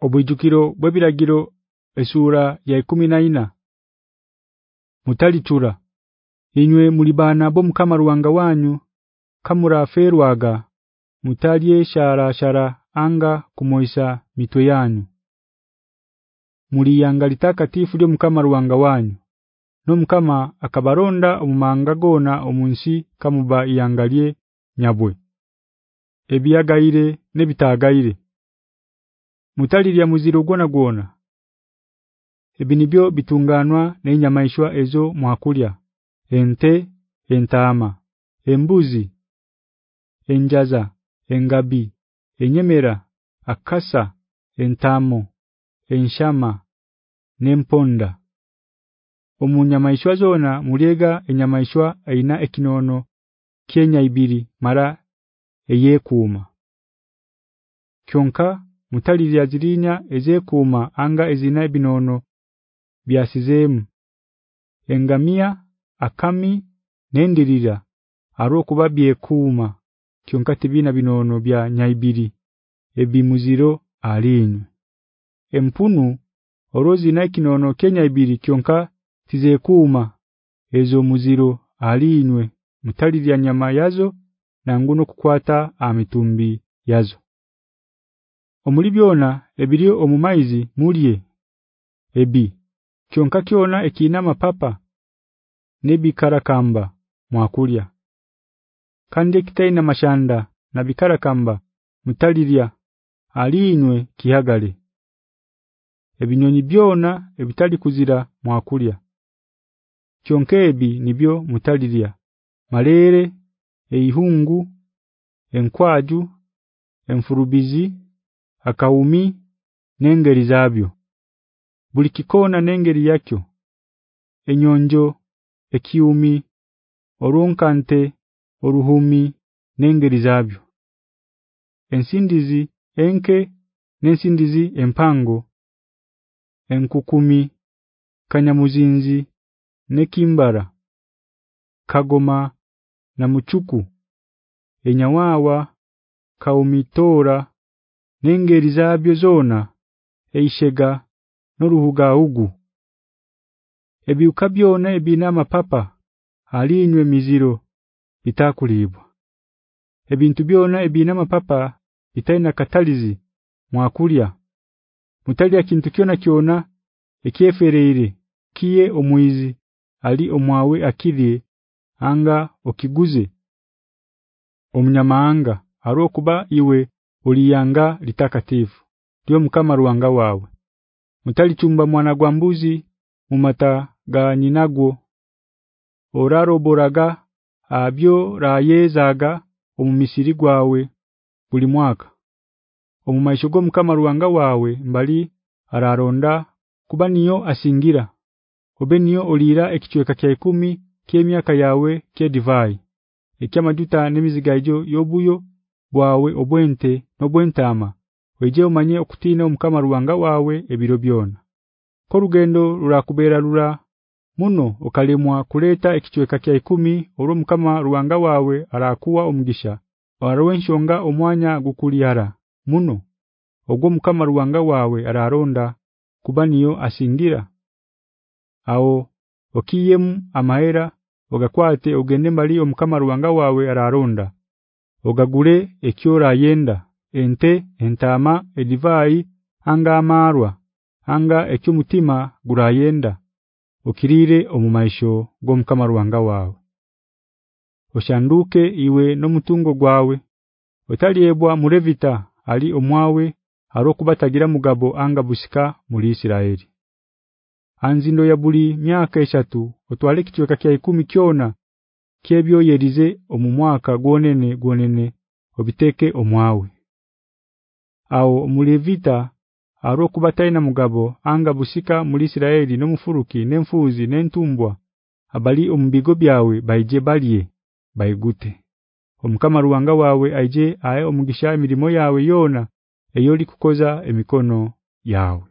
Obujukiro bwebiragiro esura ya 14 Mutalichura inywe mulibana bo mukama ruwanga wanyu kamura ferwaga mutalye shara shara anga kumoisa mitwe yanyu. Muri yanga litakatifu lyo mukama ruwanga wanyu no mukama akabaronda omumanga gona omunsi kamuba yangalie nyabwe. Ebiyagaire nebitagaire mutalirya muziro gona gona ebinibyo bitunganwa n'enyamaishwa ezo mwakulya. Ente entama embuzi enjaza engabi enyemera akasa entamo enshama nemponda omunyamaishwa zona muliega enyamaishwa aina ekinono Kenya ibiri mara eyekuma kyonka mutalirya zirinya ezekuma anga ezina ebinono byasizemu engamia akami nendirira aro kubabye kuma kyonka tibina binono bya nyaibiri. Ebimuziro alinyu empunu orozi na kinono Kenya ibiri kyonka tizekuma ezo muziro alinywe mutalirya nyama yazo na nguno kukwata amitumbi yazo Omulibyona ebiri omumaizi mulye. Ebi kyonka kyona ekina mapapa nebikarakamba mwakulya. Kandi kitaina mashanda na bikarakamba mutalirya alinywe kihagale. Ebinyonyi byona ebitali kuzira mwakulya. Kyonkebi nibyo mutalirya. Malere eihungu enkwaju enfurubizi akaumi nengeri zabyo. Buli kikona nengeri yakyo enyonjo ekiumi orunkante oruhumi nengeri zabyo. Ensindizi enke nensindizi empango enkukumi kanyamuzinzi nekimbara kagoma na muchuku enyawawa kaumitora nengeri zabyo zona eishega noruhuga ugu. Ebiuka byona ebina mapapa alinywe miziro bitakulibwa. Ebintu byona ebina mapapa bitaina katalizi mwakulya. Mutalya kintu kyona kyona ekyefereere kiye omwizi ali omwawe akidie anga okiguze. Omunyamanga arokuba iwe uliyanga litakatifu. Ndio mkama ruwanga wawe. Mutalichumba mwana gwa mbuzi mumata ga nyinagwo oraro boraga abyo rayezaga omumisiri gwawe buli mwaka. Omumashugo mkama ruwanga wawe mbali araronda kuba niyo asingira. Obeniyo olira ekichweka kya 10 kyemyaka yawe kedivai divai. Ekyamaduta nemizigaijo yobuyo bwawe obwente nobwentama weje umanye okutina omukama ruwanga wawe ebiro byona. Korugendo rurakubera rura muno okalemwa kuleta ekichweka kya 10 oro mukama ruwanga wawe arakuwa omugisha warowenshonga omwanya gukuliyara muno ogwo mukama ruwanga wawe araronda kubaniyo asingira? Ao okiyemu amahera ogakwate ogende mbali omukama ruwanga wawe araronda ogagure ekyora yenda ente entama edivai anga amarwa anga ekyumutima gurayenda okirire omumaisho gomukama ruwanga wawe oshanduke iwe nomutungo gwawe otaliebwa murevita ali omwawe harokubatagira mugabo anga bushika muri Isiraeli. Anzindo ya buli myaka eshatu otwale kichweka kya 10 kyona kebyo yerize omumwaka gonene gonene obiteke omwawe. Aho mulevita arokubataina mugabo anga busika muri Isiraeli nomufuruki nemfuzi nentumbwa abali ombigo byawe baije baliye baigute. Omukama ruwanga wawe aije aye omugisha emirimo yawe yona eyoli kukoza emikono yawe